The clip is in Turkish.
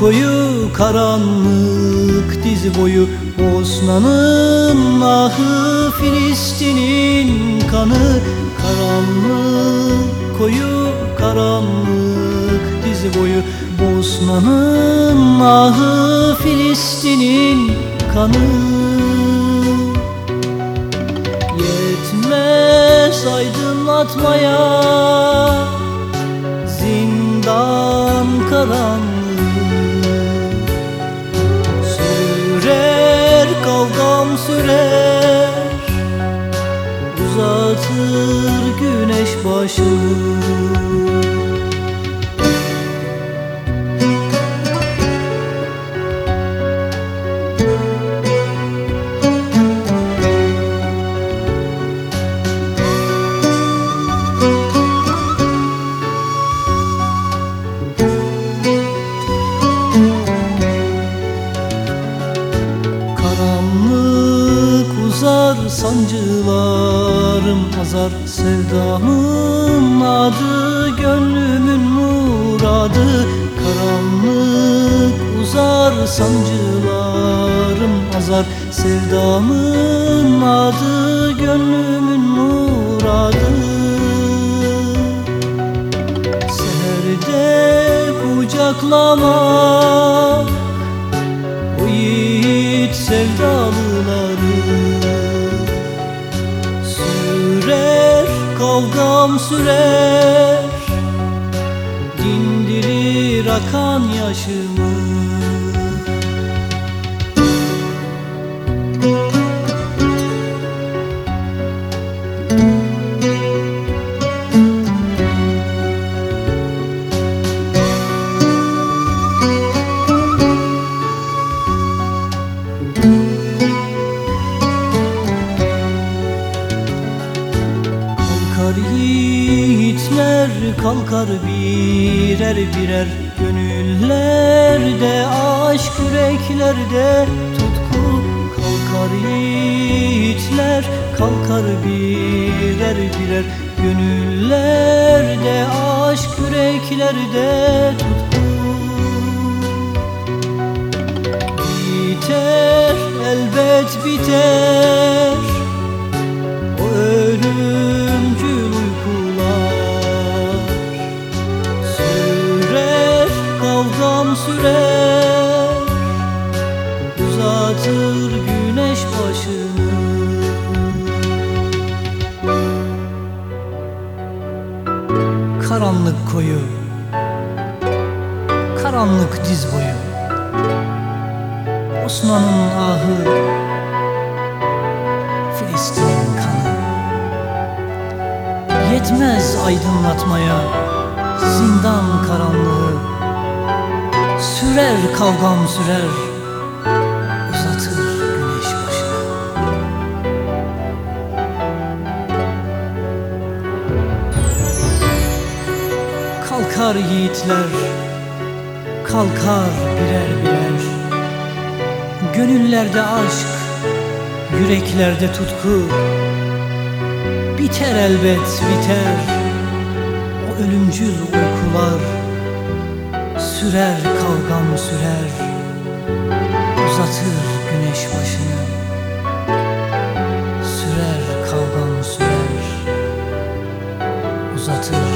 koyu karanlık diz boyu Osman'ın ahı Filistin'in kanı Karanlık koyu karanlık diz boyu Osman'ın ahı Filistin'in kanı Yetmez aydınlatmaya Zindan karanlığı Uzatır güneş başını sancılarım azar Sevdamın adı gönlümün muradı. Karanlık uzar sancılarım azar. Sevdamın adı gönlümün muradı. Seherde kucaklama o yiğit sevdalıları kavgam sürer. Dindirir akan yaşımı yiğitler kalkar birer birer Gönüllerde aşk yüreklerde tutku Kalkar yiğitler kalkar birer birer Gönüllerde aşk yüreklerde tutku. Biter elbet biter Koyu Karanlık diz boyu. Osman'ın ahı. Filistin'in kanı. Yetmez aydınlatmaya zindan karanlığı. Sürer kavgam sürer Kalkar yiğitler, kalkar birer birer. Gönüllerde aşk, yüreklerde tutku. Biter elbet biter. O ölümcül uykular Sürer kavgam sürer. Uzatır güneş başını. Sürer kavgam sürer. Uzatır.